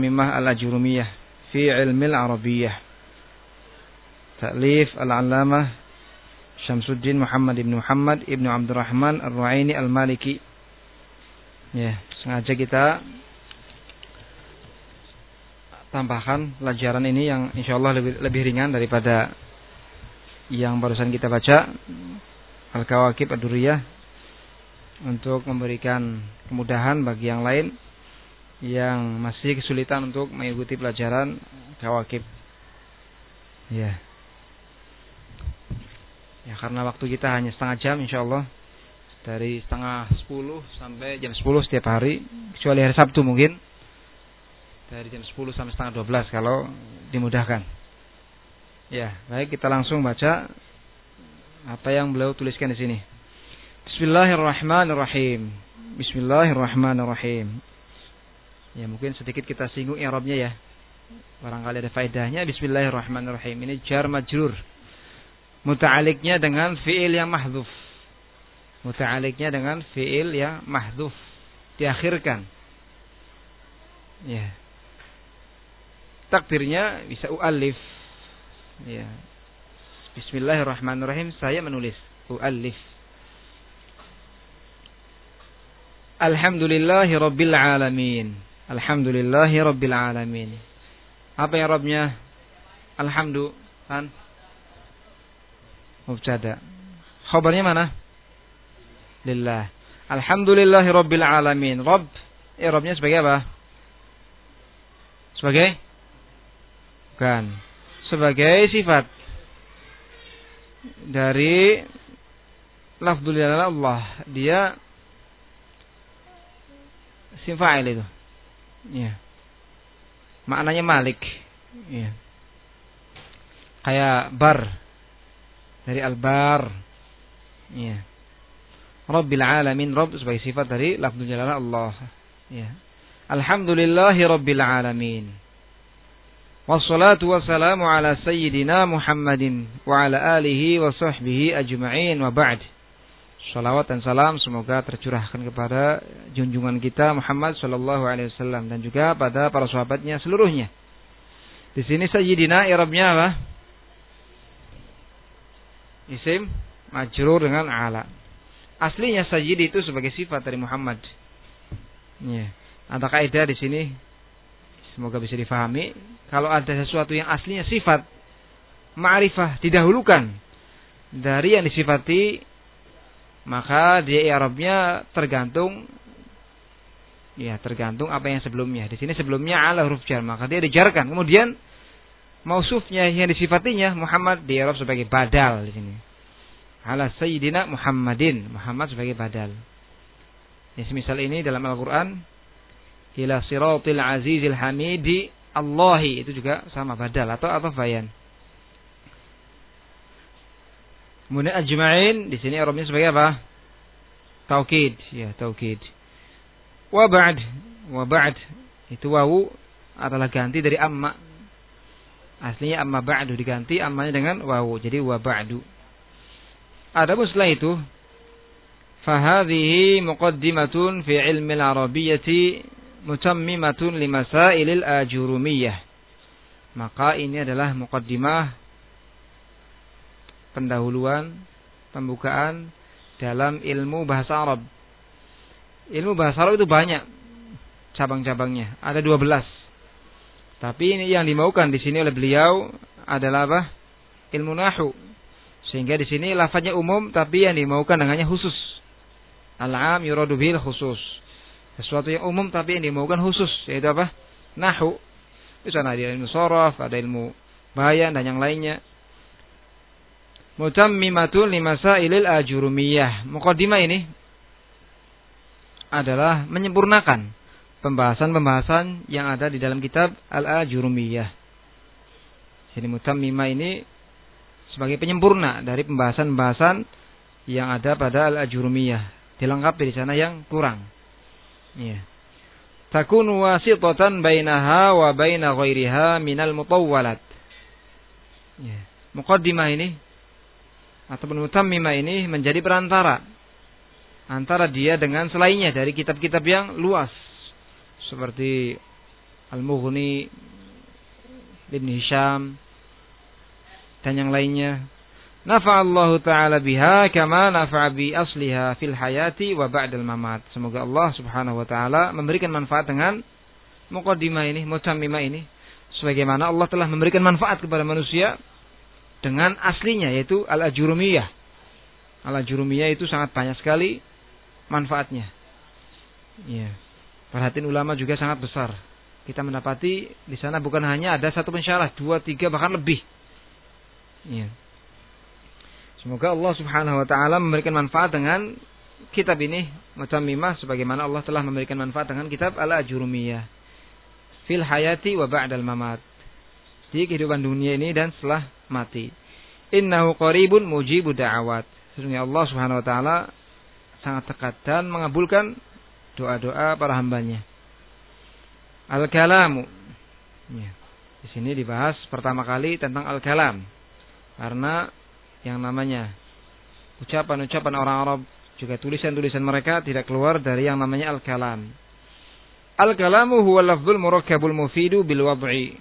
Mimah al-Ajurumiyah fi ilmi al-Arabiyah. Ta'lif al-Allamah Syamsuddin Muhammad ibn Muhammad ibn Abdurrahman Ar-Ru'aini Al-Maliki. Ya, sengaja kita tambahkan pelajaran ini yang insya Allah lebih, lebih ringan daripada yang barusan kita baca Al-Kawakib Ad-Duriyah untuk memberikan kemudahan bagi yang lain yang masih kesulitan untuk mengikuti pelajaran kawakib. Ya. Ya karena waktu kita hanya setengah jam insya Allah dari setengah sepuluh sampai jam sepuluh setiap hari kecuali hari Sabtu mungkin dari jam sepuluh sampai setengah dua belas kalau dimudahkan. Ya, baik kita langsung baca apa yang beliau tuliskan di sini. Bismillahirrahmanirrahim. Bismillahirrahmanirrahim. Ya mungkin sedikit kita singgung i'rabnya ya. Barangkali ada faedahnya. Bismillahirrahmanirrahim. Ini jar majrur. Muta'aliknya dengan fi'il yang mahdhuf. Muta'aliknya dengan fi'il yang mahdhuf. Diakhirkan. Ya. Takdirnya bisa u'alif. Ya. Bismillahirrahmanirrahim. Saya menulis. U'alif. Alhamdulillahi Rabbil Alamin. Alhamdulillahi Rabbil Alamin. Apa yang Rabbnya? Alhamdu. Kan? Mubtada. Mana? Lillah. Alhamdulillahi Rabbil Alamin. Rabb. Eh, Rabbnya sebagai apa? Sebagai? Bukan. Sebagai sifat. Dari lafzul Allah. Dia Sim fa'il itu. Ya. Maknanya malik. Ya. Kayak bar. Dari al-bar. Ya. Rabbil alamin. Rabb sebagai sifat dari lafzul jalalah Allah. Ya. Alhamdulillahi rabbil alamin. Wassalatu wassalamu ala sayyidina Muhammadin wa ala alihi wa sahbihi ajma'in wa ba'd. Salawat dan salam semoga tercurahkan kepada junjungan kita Muhammad Shallallahu Alaihi Wasallam dan juga pada para sahabatnya seluruhnya. Di sini Sayyidina Irabnya apa? Isim majrur dengan ala. Aslinya Sayyid itu sebagai sifat dari Muhammad. Ya. Ada kaidah di sini semoga bisa difahami. Kalau ada sesuatu yang aslinya sifat ma'rifah didahulukan dari yang disifati maka dia i'rabnya tergantung ya tergantung apa yang sebelumnya. Di sini sebelumnya ala huruf jar, maka dia dijarkan. Kemudian mausufnya yang disifatinya Muhammad di i'rab sebagai badal di sini. Ala sayyidina Muhammadin, Muhammad sebagai badal. Ya, semisal ini dalam Al-Qur'an ila siratil azizil hamidi Allahi itu juga sama badal atau apa bayan. Kemudian ajma'in di sini Arabnya sebagai apa? Taukid, ya taukid. Wa ba'd, wa ba'd itu wawu adalah ganti dari amma. Aslinya amma ba'du diganti ammanya dengan wawu. Jadi wa ba'du. Ada setelah itu fahadhihi muqaddimatun fi ilmi al-arabiyyati mutammimatun limasailil ajurumiyah. Maka ini adalah muqaddimah pendahuluan, pembukaan dalam ilmu bahasa Arab. Ilmu bahasa Arab itu banyak cabang-cabangnya, ada 12. Tapi ini yang dimaukan di sini oleh beliau adalah apa? Ilmu nahu. Sehingga di sini lafaznya umum tapi yang dimaukan dengannya khusus. Al-am yuradu bil khusus. Sesuatu yang umum tapi yang dimaukan khusus yaitu apa? Nahu. Sana ada ilmu sorof, ada ilmu bayan dan yang lainnya mutammimatun limasailil ajurumiyah. Mukaddimah ini adalah menyempurnakan pembahasan-pembahasan yang ada di dalam kitab Al-Ajurumiyah. Jadi mutammimah ini sebagai penyempurna dari pembahasan-pembahasan yang ada pada Al-Ajurumiyah. Dilengkapi di sana yang kurang. Ya. Takun wasitatan bainaha wa baina ghairiha minal mutawwalat. Ya. Mukaddimah ini ataupun mutammimah ini menjadi perantara antara dia dengan selainnya dari kitab-kitab yang luas seperti Al-Mughni, Ibn Hisham, dan yang lainnya. Nafa'allahu ta'ala biha kama nafa'a bi asliha fil hayati wa ba'dal mamat. Semoga Allah subhanahu wa ta'ala memberikan manfaat dengan muqaddimah ini, mutammimah ini. Sebagaimana Allah telah memberikan manfaat kepada manusia dengan aslinya yaitu al-ajurumiyah. Al-ajurumiyah itu sangat banyak sekali manfaatnya. Ya. Perhatian ulama juga sangat besar. Kita mendapati di sana bukan hanya ada satu pensyarah, dua, tiga, bahkan lebih. Ya. Semoga Allah Subhanahu wa taala memberikan manfaat dengan kitab ini Mutammimah sebagaimana Allah telah memberikan manfaat dengan kitab Al-Ajurumiyah fil hayati wa ba'dal mamat. Di kehidupan dunia ini dan setelah mati. Innahu qaribun mujibu da'awat. Sesungguhnya Allah Subhanahu wa taala sangat dekat dan mengabulkan doa-doa para hambanya. Al-kalamu. Ya. Di sini dibahas pertama kali tentang al-kalam. Karena yang namanya ucapan-ucapan orang Arab juga tulisan-tulisan mereka tidak keluar dari yang namanya al-kalam. Al-kalamu huwa lafzul murakkabul mufidu bil wad'i.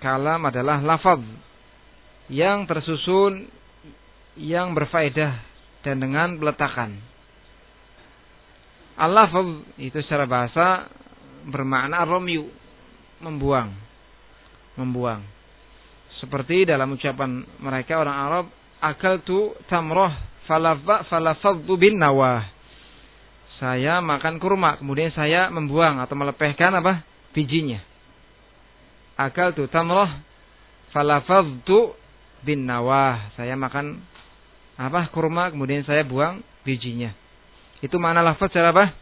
Kalam adalah lafaz yang tersusun yang berfaedah dan dengan peletakan. Al-lafaz itu secara bahasa bermakna romyu membuang. Membuang. Seperti dalam ucapan mereka orang Arab, akal tu tamroh falafaddu bin nawah. Saya makan kurma, kemudian saya membuang atau melepehkan apa? bijinya. Akal tu tamroh falafaddu bin nawah. Saya makan apa? kurma, kemudian saya buang bijinya. Itu mana lafaz cara apa?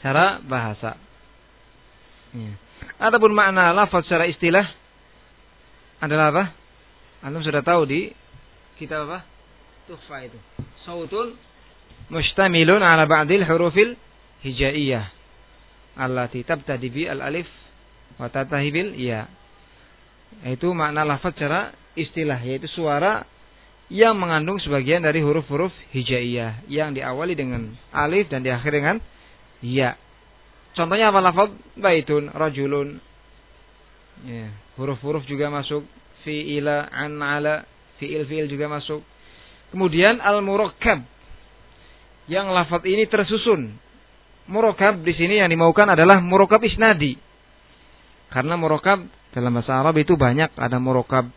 Cara bahasa. Ya. Ataupun makna lafaz secara istilah adalah apa? Anda sudah tahu di kitab apa? Tuhfa itu. Sautun mustamilun ala ba'dil hurufil hijaiyah. Allati tabtadi bi al-alif wa tatahi bil ya. Itu makna lafaz secara istilah yaitu suara yang mengandung sebagian dari huruf-huruf hijaiyah yang diawali dengan alif dan diakhiri dengan ya. Contohnya apa lafaz? Baitun, rajulun, Ya, huruf-huruf juga masuk. Fi'ila, an, ala, fi'il, fi'il juga masuk. Kemudian al-murakkab. Yang lafaz ini tersusun. Murakkab di sini yang dimaukan adalah murakkab isnadi. Karena murakkab dalam bahasa Arab itu banyak. Ada murakkab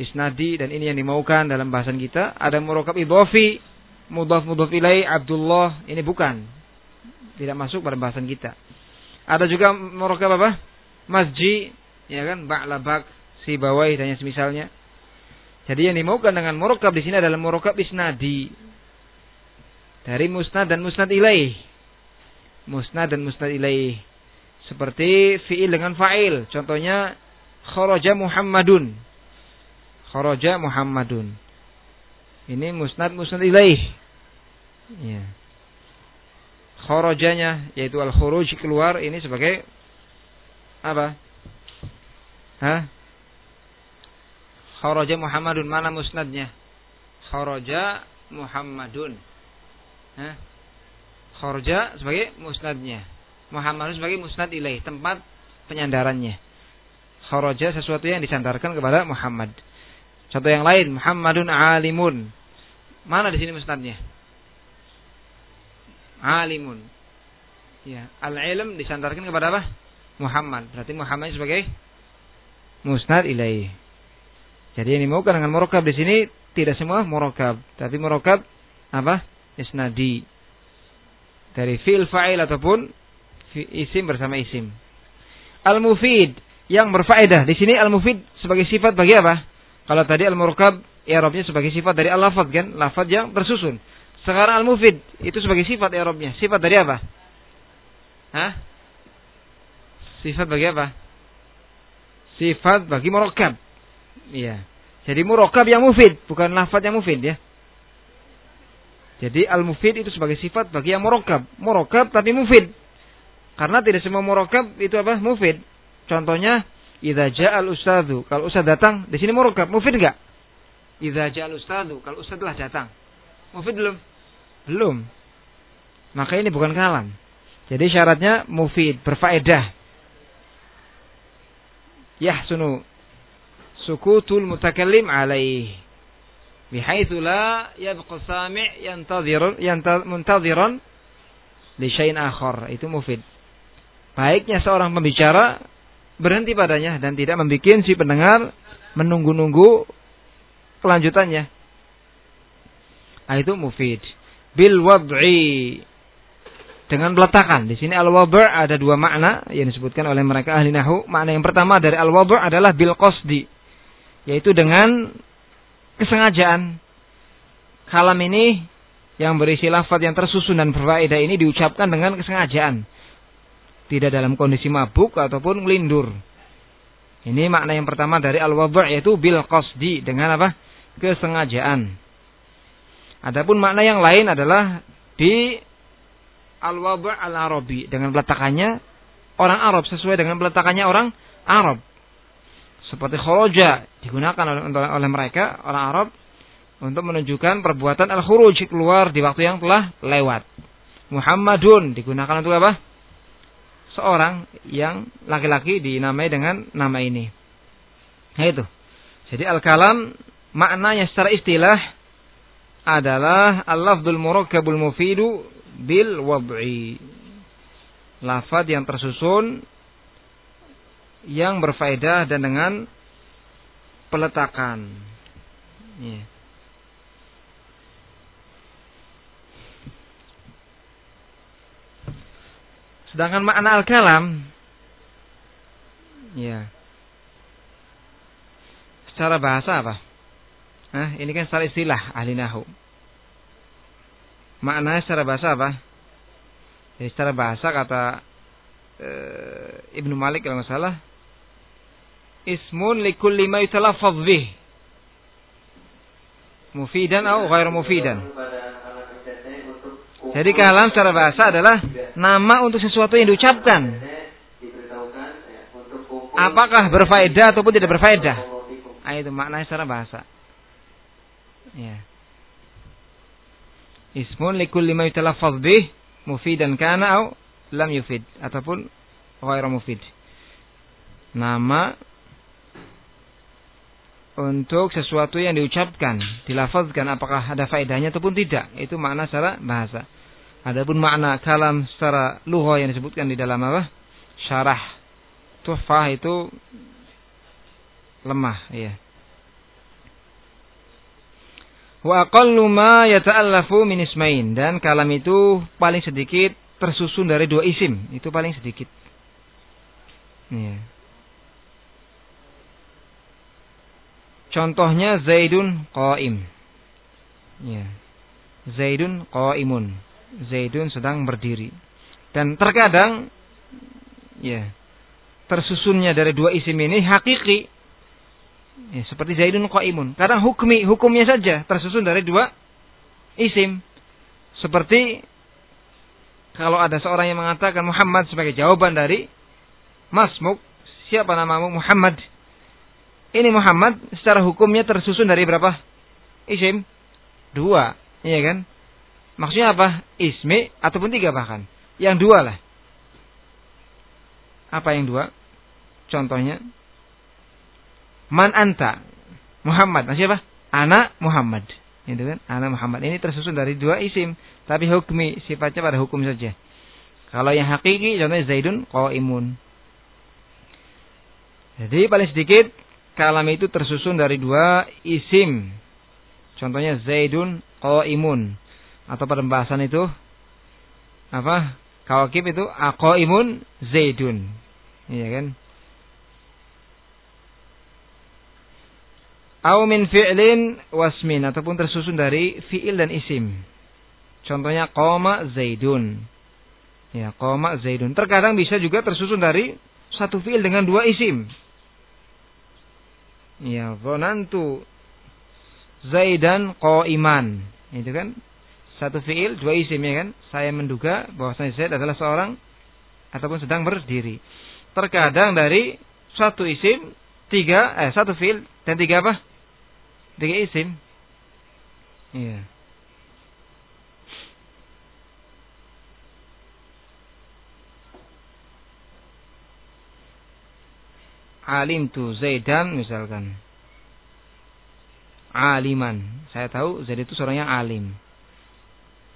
isnadi dan ini yang dimaukan dalam bahasan kita. Ada murakkab idhofi, mudhaf mudhaf ilai, Abdullah. Ini bukan. Tidak masuk pada bahasan kita. Ada juga murakkab apa? Masjid ya kan ba'labak si bawai dan yang semisalnya jadi yang dimaukan dengan murokab di sini adalah murokab isnadi dari musnad dan musnad ilaih musnad dan musnad ilaih seperti fiil dengan fa'il contohnya kharaja Muhammadun kharaja Muhammadun ini musnad musnad ilaih ya kharajanya yaitu al khuruj keluar ini sebagai apa Hah? Kharaja Muhammadun mana musnadnya? Kharaja Muhammadun. Hah? Kharaja sebagai musnadnya. Muhammadun sebagai musnad ilaih, tempat penyandarannya. Kharaja sesuatu yang disandarkan kepada Muhammad. Contoh yang lain, Muhammadun alimun. Mana di sini musnadnya? Alimun. Ya, al-ilm disandarkan kepada apa? Muhammad. Berarti Muhammad sebagai musnad ilaih. Jadi yang dimaukan dengan murokab di sini tidak semua murokab, tapi murokab apa? Isnadi. Dari fil fa'il ataupun isim bersama isim. Al-mufid yang berfaedah. Di sini al-mufid sebagai sifat bagi apa? Kalau tadi al-murokab i'rabnya sebagai sifat dari al-lafaz kan? Lafaz yang tersusun. Sekarang al-mufid itu sebagai sifat i'rabnya. Sifat dari apa? Hah? Sifat bagi apa? sifat bagi murokab. Iya. Jadi murokab yang mufid, bukan lafaz yang mufid ya. Jadi al-mufid itu sebagai sifat bagi yang murokab. Murokab tapi mufid. Karena tidak semua murokab itu apa? Mufid. Contohnya, idza ja'al ustadzu. Kalau ustad datang, di sini murokab. Mufid enggak? Idza ja'al ustadzu. Kalau ustad telah datang. Mufid belum? Belum. Maka ini bukan kalam. Jadi syaratnya mufid, berfaedah. yahsunu sukutul mutakallim alaih bihaitsu la yabqa sami' yantadhir muntadhiran li syai'in akhar itu mufid baiknya seorang pembicara berhenti padanya dan tidak membuat si pendengar menunggu-nunggu kelanjutannya nah, itu mufid bil wad'i dengan beletakan. Di sini al-wab' ada dua makna yang disebutkan oleh mereka ahli nahu. Makna yang pertama dari al-wab' adalah bil qasdi, yaitu dengan kesengajaan. Kalam ini yang berisi lafaz yang tersusun dan berfaedah ini diucapkan dengan kesengajaan. Tidak dalam kondisi mabuk ataupun melindur. Ini makna yang pertama dari al-wab' yaitu bil qasdi dengan apa? kesengajaan. Adapun makna yang lain adalah di al-waba' al-arabi dengan peletakannya orang Arab sesuai dengan peletakannya orang Arab. Seperti khoroja digunakan oleh, oleh mereka orang Arab untuk menunjukkan perbuatan al-khuruj keluar di waktu yang telah lewat. Muhammadun digunakan untuk apa? Seorang yang laki-laki dinamai dengan nama ini. Nah itu. Jadi al-kalam maknanya secara istilah adalah al-lafdul murakkabul mufidu bil wab'i. Lafaz yang tersusun yang berfaedah dan dengan peletakan. Ya. Sedangkan makna al-kalam ya. Secara bahasa apa? Nah, ini kan secara istilah ahli nahu maknanya secara bahasa apa? Jadi secara bahasa kata e, Ibnu Malik kalau nggak salah, ismun likulli ma yutalaffaz bih. Mufidan atau ghair mufidan. Jadi kalam secara bahasa adalah nama untuk sesuatu yang diucapkan. Apakah berfaedah ataupun tidak berfaedah? Nah, itu maknanya secara bahasa. Ya. Ismun likulli ma yutalaffaz bih mufidan kana au lam yufid ataupun ghairu mufid. Nama untuk sesuatu yang diucapkan, dilafazkan apakah ada faedahnya ataupun tidak. Itu makna secara bahasa. Adapun makna kalam secara lughah yang disebutkan di dalam apa? Syarah tuhfah itu lemah, ya. Wa aqallu ma yata'allafu min ismain dan kalam itu paling sedikit tersusun dari dua isim, itu paling sedikit. Ya. Contohnya Zaidun qaim. Ya. Zaidun qaimun. Zaidun sedang berdiri. Dan terkadang ya tersusunnya dari dua isim ini hakiki Ya, seperti Zaidun Qaimun. Kadang hukmi, hukumnya saja tersusun dari dua isim. Seperti kalau ada seorang yang mengatakan Muhammad sebagai jawaban dari Masmuk, siapa namamu Muhammad? Ini Muhammad secara hukumnya tersusun dari berapa isim? Dua, iya kan? Maksudnya apa? Ismi ataupun tiga bahkan. Yang dua lah. Apa yang dua? Contohnya, Man anta? Muhammad. Nah, siapa? Anak Muhammad. Itu kan? Anak Muhammad. Ini tersusun dari dua isim. Tapi hukmi. Sifatnya pada hukum saja. Kalau yang hakiki contohnya Zaidun imun. Jadi paling sedikit kalam itu tersusun dari dua isim. Contohnya Zaidun imun. Atau pada pembahasan itu apa? Kawakib itu imun Zaidun. Iya kan? Au min fi'lin wasmin ataupun tersusun dari fi'il dan isim. Contohnya qoma zaidun. Ya, qoma zaidun. Terkadang bisa juga tersusun dari satu fi'il dengan dua isim. Ya, dhanantu zaidan qaiman. Itu kan satu fi'il, dua isim ya kan? Saya menduga bahwasanya Zaid adalah seorang ataupun sedang berdiri. Terkadang dari satu isim, tiga, eh satu fi'il dan tiga apa? Tiga isim. Iya. alim tu Zaidan misalkan. Aliman. Saya tahu Zaid itu seorang yang alim.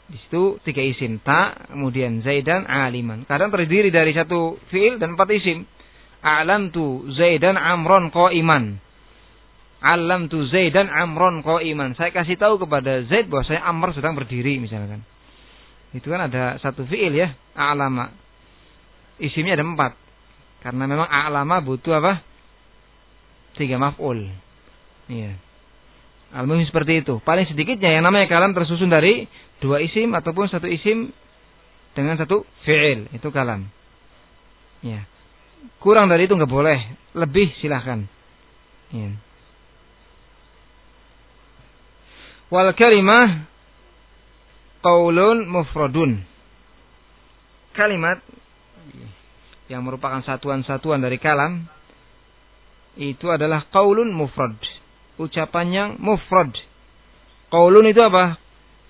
Di situ tiga isim. Ta, kemudian Zaidan, aliman. Kadang terdiri dari satu fiil dan empat isim. Alam tu Zaidan amron ko iman. Alam tu Zaidan amron ko iman. Saya kasih tahu kepada Zaid bahwa saya Amr sedang berdiri misalkan. Itu kan ada satu fiil ya. Alama. Isimnya ada empat. Karena memang a'lama butuh apa? Tiga maf'ul. Iya. Al seperti itu. Paling sedikitnya yang namanya kalam tersusun dari dua isim ataupun satu isim dengan satu fi'il. Itu kalam. Ya. Kurang dari itu nggak boleh. Lebih silahkan. Ya. Wal kalimah qaulun mufradun. Kalimat yang merupakan satuan-satuan dari kalam itu adalah qaulun mufrad. Ucapan yang mufrad. Qaulun itu apa?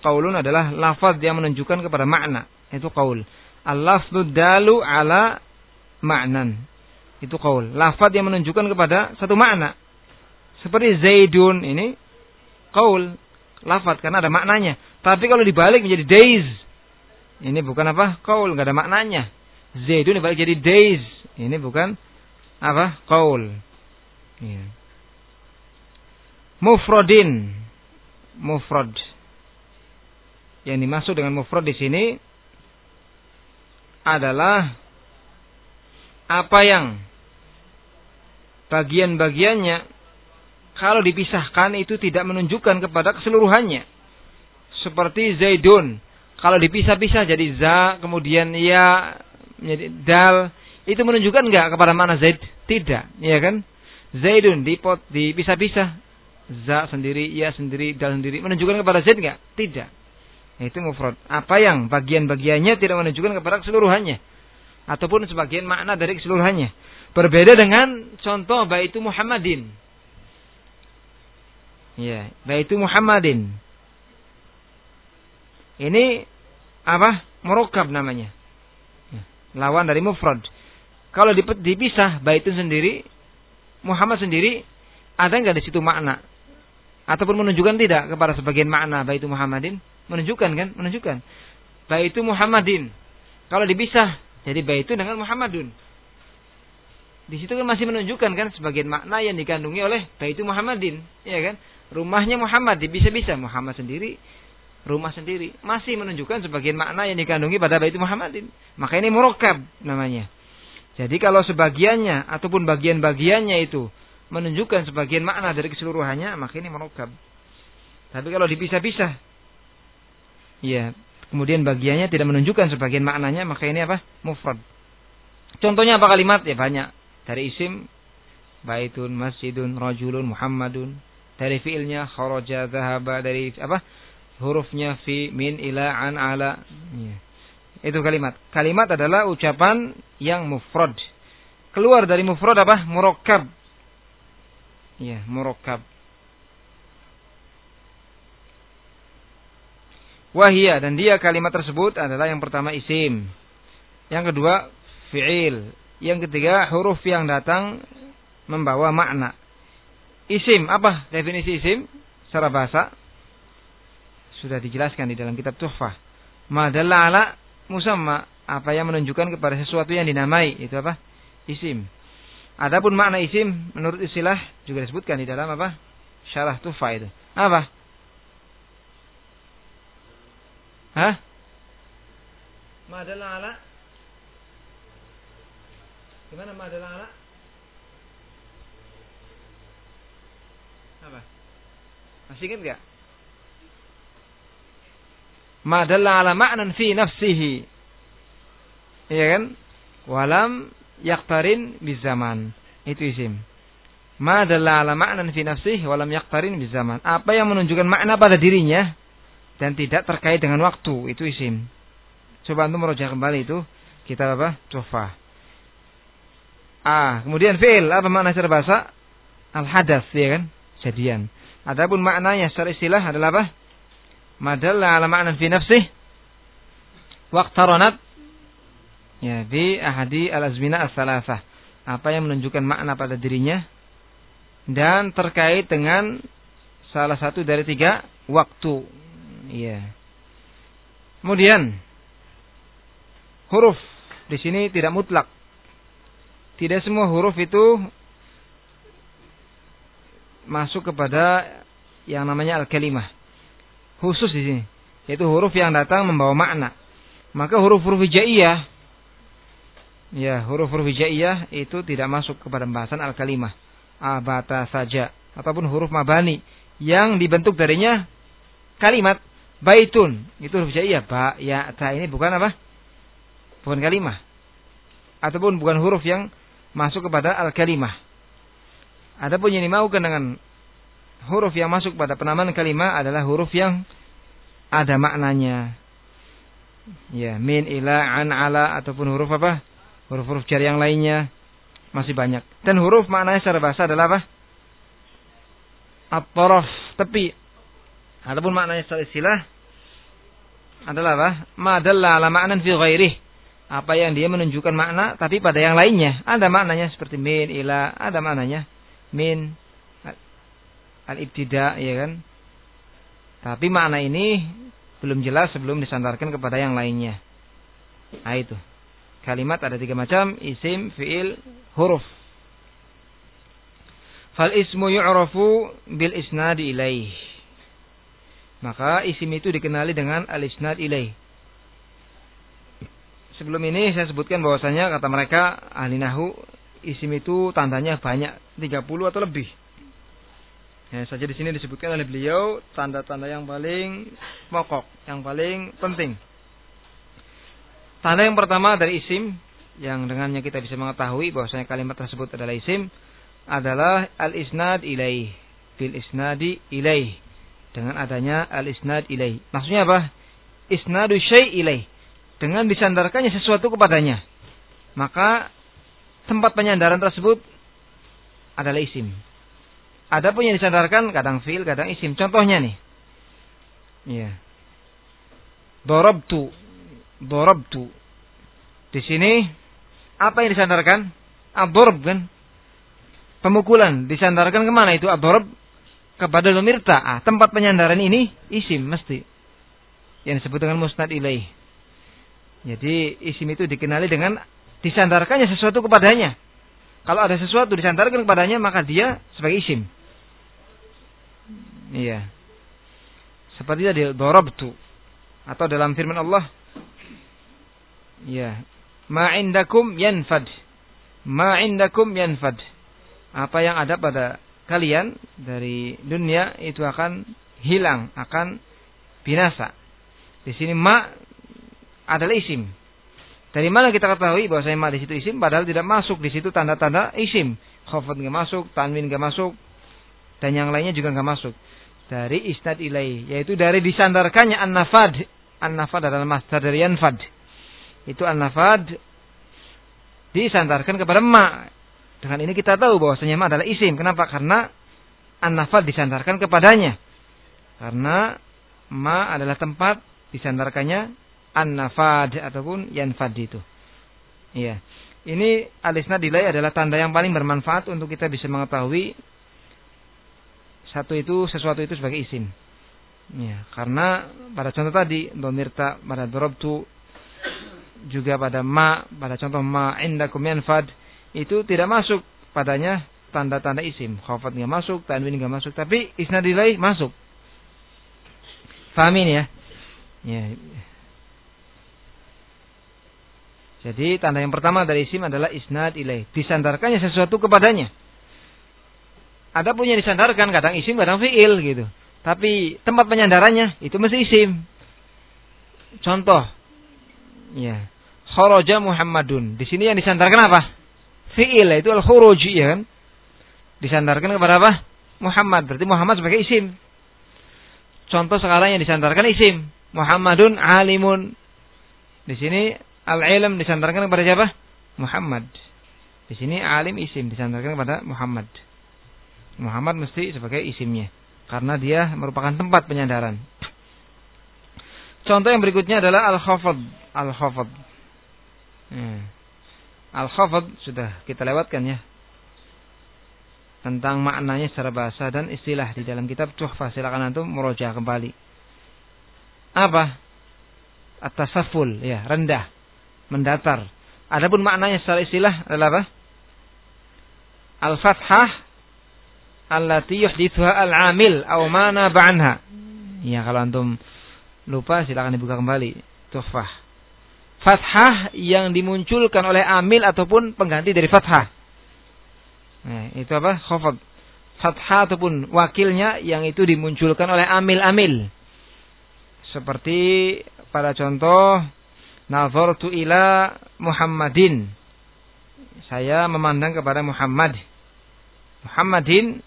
Qaulun adalah lafaz yang menunjukkan kepada makna. Itu qaul. Al-lafzu dalu ala ma'nan. Itu qaul. Lafaz yang menunjukkan kepada satu makna. Seperti Zaidun ini qaul, lafaz karena ada maknanya. Tapi kalau dibalik menjadi days, ini bukan apa? Qaul, enggak ada maknanya. Zaidun dibalik jadi days. Ini bukan apa? Qaul. Ya. Mufradin. Mufrad. Yang dimaksud dengan mufrad di sini adalah apa yang bagian-bagiannya kalau dipisahkan itu tidak menunjukkan kepada keseluruhannya. Seperti Zaidun. Kalau dipisah-pisah jadi za, kemudian ya, menjadi dal itu menunjukkan enggak kepada mana Zaid? Tidak, ya kan? Zaidun dipot dipisah-pisah. Za sendiri, ya sendiri, dal sendiri menunjukkan kepada Zaid enggak? Tidak. Itu mufrad. Apa yang bagian-bagiannya tidak menunjukkan kepada keseluruhannya ataupun sebagian makna dari keseluruhannya. Berbeda dengan contoh baitu Muhammadin. Ya, baitu Muhammadin. Ini apa? Merokab namanya lawan dari mufrad. Kalau dipisah baitun sendiri, Muhammad sendiri, ada nggak di situ makna? Ataupun menunjukkan tidak kepada sebagian makna baitu Muhammadin? Menunjukkan kan? Menunjukkan. Baitu Muhammadin. Kalau dipisah, jadi baitu dengan Muhammadun. Di situ kan masih menunjukkan kan sebagian makna yang dikandungi oleh baitu Muhammadin, ya kan? Rumahnya Muhammad bisa-bisa Muhammad sendiri rumah sendiri masih menunjukkan sebagian makna yang dikandungi pada baitu Muhammadin. Maka ini murokab namanya. Jadi kalau sebagiannya ataupun bagian-bagiannya itu menunjukkan sebagian makna dari keseluruhannya, maka ini murokab. Tapi kalau dipisah-pisah, ya kemudian bagiannya tidak menunjukkan sebagian maknanya, maka ini apa? Mufrad. Contohnya apa kalimat? Ya banyak. Dari isim baitun, masjidun, rajulun, muhammadun. Dari fiilnya kharaja, zahaba. Dari apa? hurufnya fi, min, ila, an, ala. Ya. Itu kalimat. Kalimat adalah ucapan yang mufrad. Keluar dari mufrad apa? Murakkab. Ya, murakkab. Wahia dan dia kalimat tersebut adalah yang pertama isim. Yang kedua fi'il. Yang ketiga huruf yang datang membawa makna. Isim apa definisi isim secara bahasa? sudah dijelaskan di dalam kitab Tuhfah. Madalla ala musamma apa yang menunjukkan kepada sesuatu yang dinamai itu apa? Isim. Adapun makna isim menurut istilah juga disebutkan di dalam apa? Syarah Tuhfah itu. Apa? Hah? Madalla ala Gimana madalla ala? Apa? Masih ingat gak? ma dalla ala ma'nan fi nafsihi. Iya kan? Walam yaktarin bizaman. Itu isim. Ma dalla ala ma'nan fi nafsihi walam yaktarin bizaman. Apa yang menunjukkan makna pada dirinya dan tidak terkait dengan waktu, itu isim. Coba antum merujuk kembali itu kita apa? Cofa. Ah, kemudian fi'il apa makna secara bahasa? Al hadas ya kan? Jadian. Adapun maknanya secara istilah adalah apa? madalla ala ma'nan fi nafsih waqtaranat ya bi ahadi al-azmina as-salasah apa yang menunjukkan makna pada dirinya dan terkait dengan salah satu dari tiga waktu. Iya. Kemudian huruf di sini tidak mutlak. Tidak semua huruf itu masuk kepada yang namanya al-kalimah. Khusus di sini, yaitu huruf yang datang membawa makna. Maka huruf-huruf hijaiyah Ya, huruf-huruf hijaiyah itu tidak masuk kepada pembahasan al-kalimah. Abata saja ataupun huruf mabani yang dibentuk darinya kalimat baitun. Itu huruf hijaiyah. Ba, ya, ta ini bukan apa? Bukan kalimah. Ataupun bukan huruf yang masuk kepada al-kalimah. Adapun yang dimaukan dengan huruf yang masuk pada penamaan kalimah adalah huruf yang ada maknanya. Ya, min, ila, an, ala ataupun huruf apa? Huruf-huruf jari yang lainnya masih banyak. Dan huruf maknanya secara bahasa adalah apa? At-taraf, tepi. Ataupun maknanya secara istilah adalah apa? Madalla ala ma'nan fi ghairih. Apa yang dia menunjukkan makna tapi pada yang lainnya. Ada maknanya seperti min, ila, ada maknanya min, al-ibtida, ya kan? Tapi makna ini belum jelas sebelum disandarkan kepada yang lainnya. Nah itu. Kalimat ada tiga macam, isim, fiil, huruf. Fal ismu yu'rafu bil isnad ilaih. Maka isim itu dikenali dengan al isnad ilaih. Sebelum ini saya sebutkan bahwasanya kata mereka ahli nahu isim itu tandanya banyak 30 atau lebih. Ya, saja di sini disebutkan oleh beliau tanda-tanda yang paling pokok, yang paling penting. Tanda yang pertama dari isim yang dengannya kita bisa mengetahui bahwasanya kalimat tersebut adalah isim adalah al-isnad ilaih bil isnadi ilaih dengan adanya al-isnad ilaih. Maksudnya apa? Isnadu syai' ilaih dengan disandarkannya sesuatu kepadanya. Maka tempat penyandaran tersebut adalah isim. Adapun yang disandarkan kadang fil, kadang isim. Contohnya nih. Iya. Dorabtu Dorabtu. Di sini apa yang disandarkan? Adorb kan? Pemukulan disandarkan ke mana itu adorb? Kepada lumirta. Ah, tempat penyandaran ini isim mesti. Yang disebut dengan musnad ilaih. Jadi isim itu dikenali dengan disandarkannya sesuatu kepadanya. Kalau ada sesuatu disandarkan kepadanya maka dia sebagai isim. Iya. Seperti tadi dorabtu. Atau dalam firman Allah Ya. Ma indakum yanfad. Ma indakum yanfad. Apa yang ada pada kalian dari dunia itu akan hilang, akan binasa. Di sini ma adalah isim. Dari mana kita ketahui bahwa saya ma di situ isim padahal tidak masuk di situ tanda-tanda isim. Khafat nggak masuk, tanwin nggak masuk, dan yang lainnya juga nggak masuk. Dari isnad ilai, yaitu dari disandarkannya an-nafad. An-nafad adalah masdar dari yanfad itu an-nafad disandarkan kepada ma. Dengan ini kita tahu bahwasanya ma adalah isim. Kenapa? Karena an-nafad disandarkan kepadanya. Karena ma adalah tempat disandarkannya an-nafad ataupun yanfad itu. Iya. Ini alisna dilai adalah tanda yang paling bermanfaat untuk kita bisa mengetahui satu itu sesuatu itu sebagai isim. Ya, karena pada contoh tadi domirta pada dorobtu juga pada ma, pada contoh ma indakum yanfad itu tidak masuk padanya tanda-tanda isim. Khafat nggak masuk, tanwin nggak masuk, tapi isnadilai masuk. Fahamin ya? Ya. Jadi tanda yang pertama dari isim adalah isnad ilai. Disandarkannya sesuatu kepadanya. Ada punya disandarkan kadang isim kadang fiil gitu. Tapi tempat penyandarannya itu mesti isim. Contoh. Ya kharaja Muhammadun. Di sini yang disandarkan apa? Fi'il itu al-khuruj ya kan? Disandarkan kepada apa? Muhammad. Berarti Muhammad sebagai isim. Contoh sekarang yang disandarkan isim. Muhammadun alimun. Di sini al-ilm disandarkan kepada siapa? Muhammad. Di sini alim isim disandarkan kepada Muhammad. Muhammad mesti sebagai isimnya. Karena dia merupakan tempat penyandaran. Contoh yang berikutnya adalah al-khafad. Al-khafad. Hmm. Al-khafd sudah kita lewatkan ya. Tentang maknanya secara bahasa dan istilah di dalam kitab Tuhfah. Silakan antum meroja kembali. Apa? At-tasafful, ya, rendah, mendatar. Adapun maknanya secara istilah adalah apa? Al-fathah allati yuhdithuha al-amil aw mana. Ya, kalau antum lupa silakan dibuka kembali. Tuhfah fathah yang dimunculkan oleh amil ataupun pengganti dari fathah. Nah, itu apa? Khafad. Fathah ataupun wakilnya yang itu dimunculkan oleh amil-amil. Seperti pada contoh nazartu ila Muhammadin. Saya memandang kepada Muhammad. Muhammadin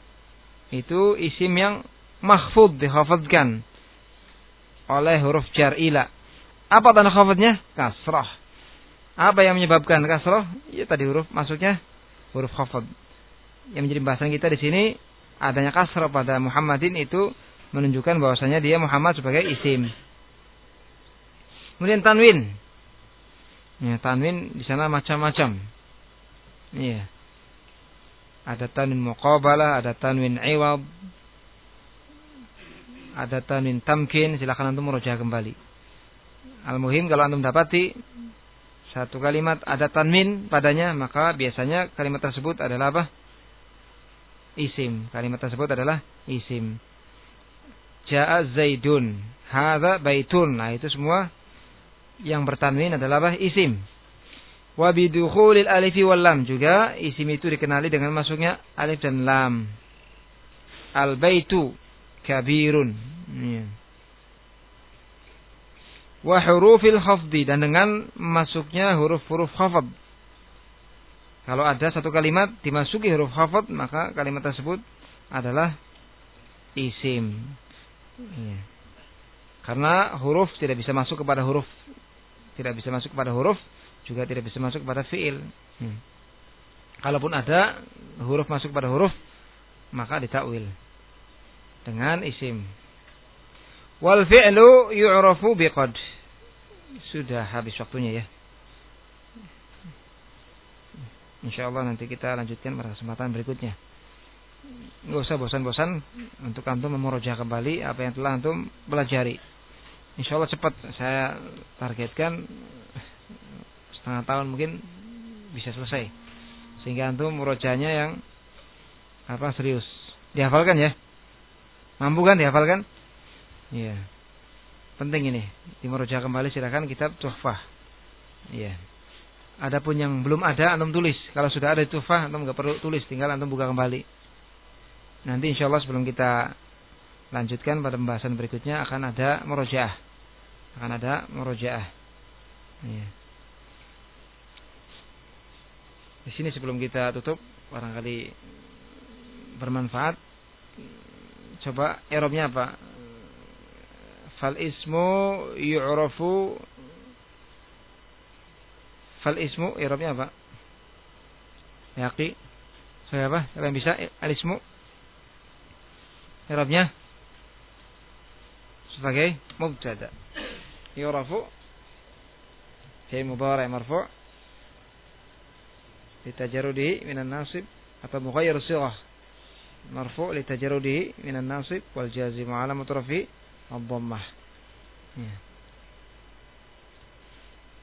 itu isim yang mahfud dihafadkan oleh huruf jar ila apa tanda khafadnya? Kasrah. Apa yang menyebabkan kasrah? Ya tadi huruf masuknya huruf khafad. Yang menjadi bahasan kita di sini adanya kasrah pada Muhammadin itu menunjukkan bahwasanya dia Muhammad sebagai isim. Kemudian tanwin. Ya, tanwin di sana macam-macam. Iya. Ada tanwin muqabalah, ada tanwin iwab, ada tanwin tamkin, silakan antum merujah kembali. Al-muhim kalau antum dapati satu kalimat ada tanmin padanya, maka biasanya kalimat tersebut adalah apa? Isim. Kalimat tersebut adalah isim. Ja'a Zaidun. Hadza baitun. Nah, itu semua yang bertanwin adalah apa? Isim. Wa bidukhulil alifi wal lam juga isim itu dikenali dengan masuknya alif dan lam. Al baitu kabirun. Yeah wa hurufil khafdi dan dengan masuknya huruf-huruf khafd. Kalau ada satu kalimat dimasuki huruf khafd, maka kalimat tersebut adalah isim. Ya. Karena huruf tidak bisa masuk kepada huruf, tidak bisa masuk kepada huruf, juga tidak bisa masuk kepada fiil. Hmm. Kalaupun ada huruf masuk pada huruf, maka ditakwil dengan isim. Wal fi'lu yu'rafu biqad. Sudah habis waktunya ya. Insyaallah nanti kita lanjutkan pada kesempatan berikutnya. Enggak usah bosan-bosan untuk antum memurojah kembali apa yang telah antum pelajari. Insyaallah cepat saya targetkan setengah tahun mungkin bisa selesai. Sehingga antum murojahnya yang apa serius. Dihafalkan ya? Mampu kan dihafalkan? Iya. Penting ini. Dimerujuk kembali silakan kitab Tuhfah. Iya. Adapun yang belum ada antum tulis. Kalau sudah ada Tuhfah antum enggak perlu tulis, tinggal antum buka kembali. Nanti insya Allah sebelum kita lanjutkan pada pembahasan berikutnya akan ada murojaah. Akan ada murojaah. Iya. Di sini sebelum kita tutup barangkali bermanfaat. Coba erobnya apa? fal ismu yu'rafu fal ismu i'rabnya apa? Yaqi. Saya apa? Siapa yang bisa al ismu? I'rabnya sebagai mubtada. Yu'rafu fi mudhari' marfu' litajarrudihi minan nasib atau mughayyir sighah marfu' litajarrudihi minan nasib wal jazim 'alamatu rafi' Ad-dhammah. Ya.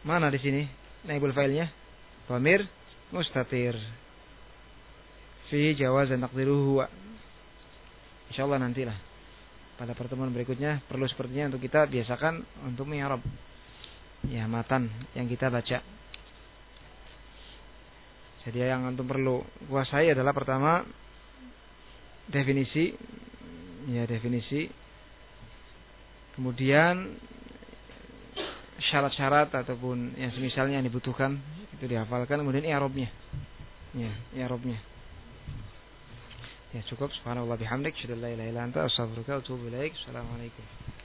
Mana di sini naibul fa'ilnya? Dhamir mustatir. Fi jawazan taqdiruhu huwa. Insyaallah nantilah. Pada pertemuan berikutnya perlu sepertinya untuk kita biasakan untuk mi'rab. Ya, matan yang kita baca. Jadi yang antum perlu kuasai adalah pertama definisi ya definisi Kemudian syarat-syarat ataupun yang semisalnya yang dibutuhkan itu dihafalkan kemudian i'rabnya. Ya, i'rabnya. Ya cukup subhanallah bihamdik syadallah ilaha illa anta astaghfiruka wa atubu ilaik. Assalamualaikum.